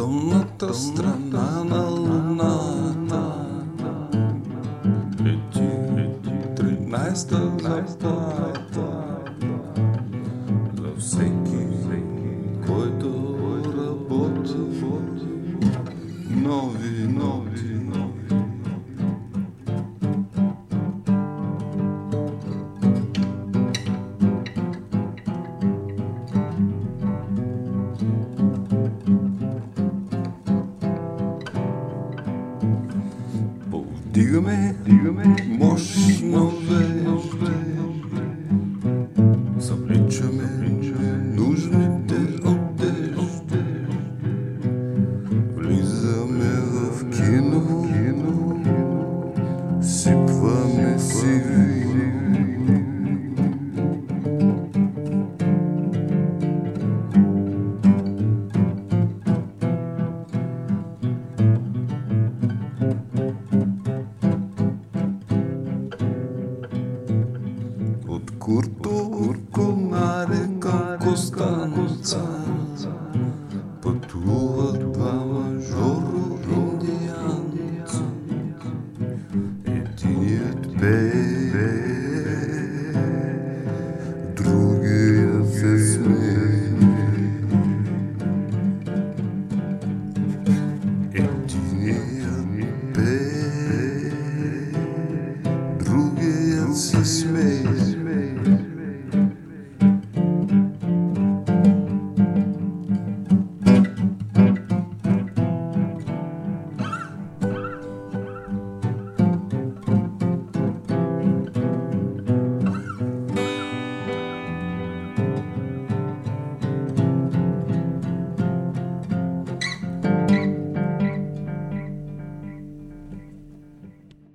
тъмната страна на луната. Тринайста заплата за всеки, който работи нови, нови, нови. Dígame, dígame, można wejść, zapleczemy, От Курто на река Костанца Пътуват двама жоро Francis May.